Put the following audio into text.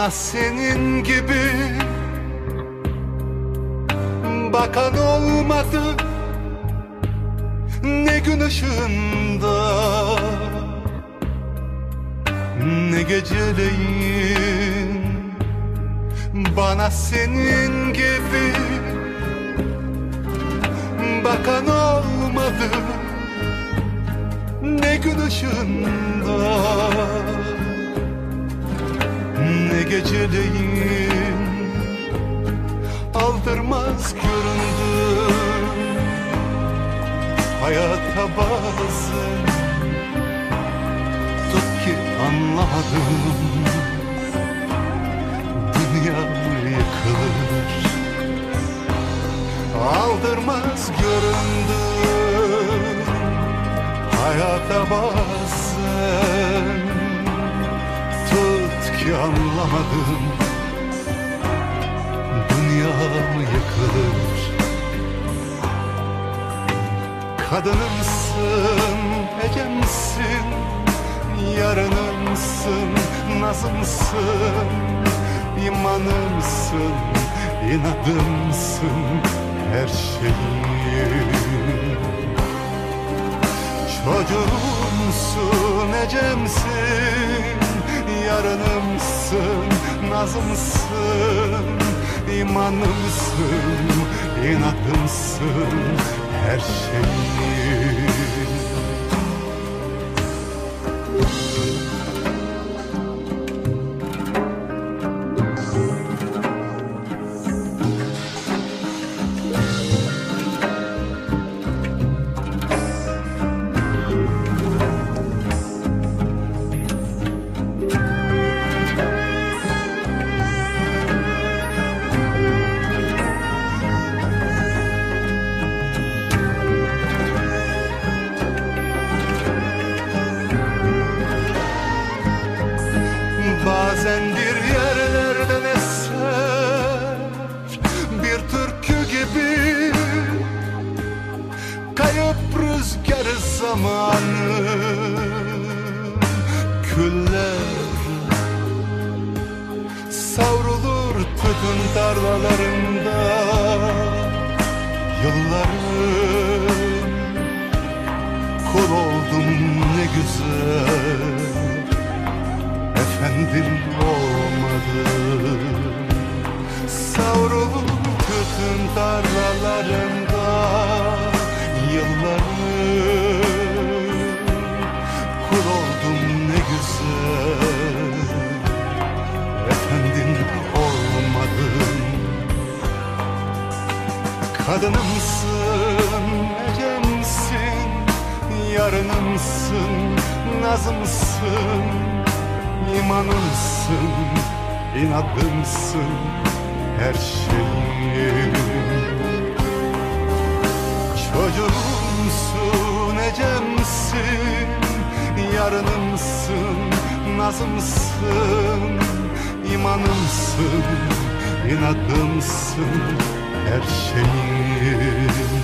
Bana senin gibi bakan olmadı. Ne gün ışığında ne geceleyin. Bana senin gibi bakan olmadı. Ne gün ışığında ne geceleyin aldırmaz göründü. Hayata bazen tut ki anladım dünya yıkılır. Aldırmaz göründü. Hayata bazen anlamadım. Dünyam yıkılır. Kadınımsın, ecemsin, yarınımsın, nazımsın. İmanımsın, inadımsın, her şeyim. Çocuğumsun, ecemsin, yarınımsın, nazımsın imanımsın, inadımsın, her şeyim Bazen bir yerlerden eser Bir türkü gibi. Kayıp rüzgar zamanı. Küller Savrulur tütün tarlalarında. Yıllarım Savrulup tütün tarlalarında yıllarım Kul oldum ne güzel. Efendim olmadım. Kadınımsın, ecemsin, yarınımsın, nazımsın imanımsın, inadımsın, her şeyim Çocuğumsun, ecemsin, yarınımsın, nazımsın, imanımsın, inadımsın, her şeyim